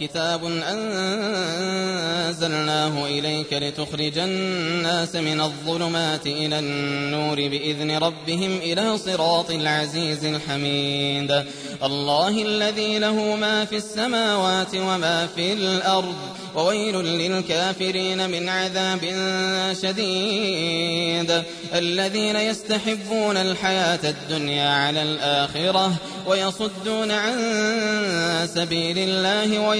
كتاب أنزلناه إليك لتخرج الناس من الظلمات إلى النور بإذن ربهم إلى صراط العزيز الحميد الله الذي له ما في السماوات وما في الأرض وويل للكافرين من عذاب شديد الذين يستحبون الحياة الدنيا على الآخرة ويصدون عن سبيل الله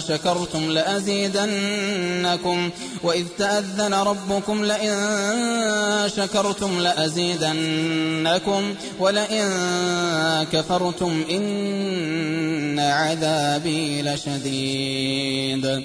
شكرتم لأزيدنكم وإذ تأذن ربكم لئن شكرتم لأزيدنكم ولئن كفرتم إن عذابي لشديد.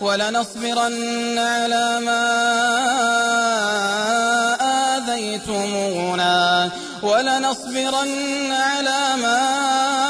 ولنصبرن على ما آذيتمونا ولنصبرن على ما آذيتمونا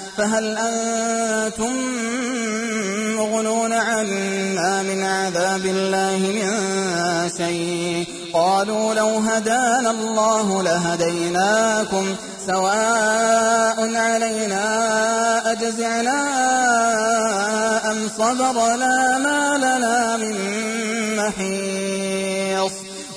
فهل أنتم مغنون عنا من عذاب الله من شيء؟ قالوا لو هدانا الله لهديناكم سواء علينا أجزعنا أم صبرنا ما لنا من محيص.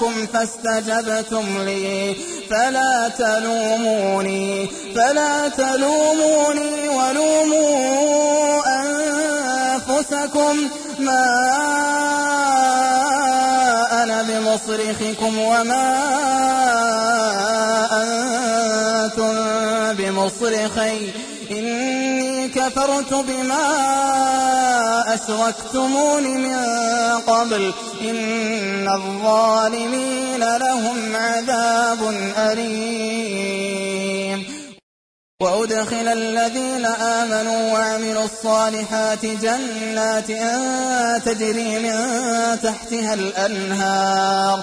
دعوتكم فاستجبتم لي. فلا تلوموني فلا تلوموني ولوموا أنفسكم. ما أنا بمصرخكم وما أنتم بمصرخي. كفرت بما أشركتمون من قبل إن الظالمين لهم عذاب أليم. وأدخل الذين آمنوا وعملوا الصالحات جنات تجري من تحتها الأنهار.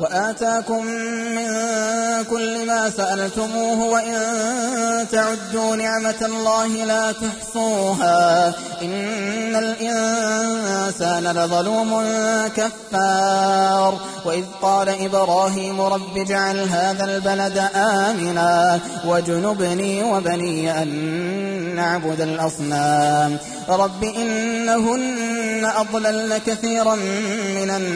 وآتاكم من كل ما سألتموه وإن تعدوا نعمة الله لا تحصوها. إن الإنسان لظلوم كفار. وإذ قال إبراهيم رب اجعل هذا البلد آمنا وجنبني وبني أن نعبد الأصنام. رب إنهن أضللن كثيرا من الناس.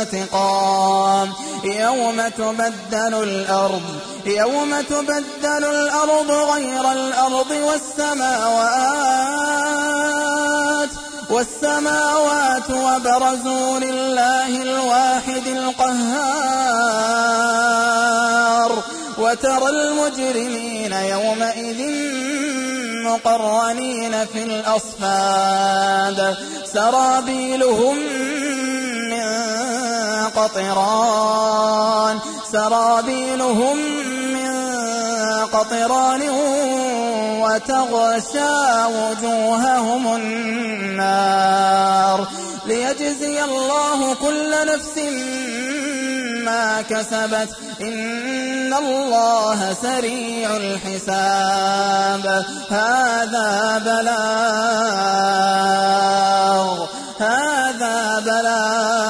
انتقام يوم تبدل الأرض يوم تبدل الأرض غير الأرض والسماوات والسماوات وبرزوا لله الواحد القهار. وترى المجرمين يومئذ مقرنين في الأصفاد. سرابيلهم قطران. سرابيلهم من قطران وتغشى وجوههم النار. ليجزي الله كل نفس ما كسبت. إن الله سريع الحساب. هذا بلاغ هذا بلاغ.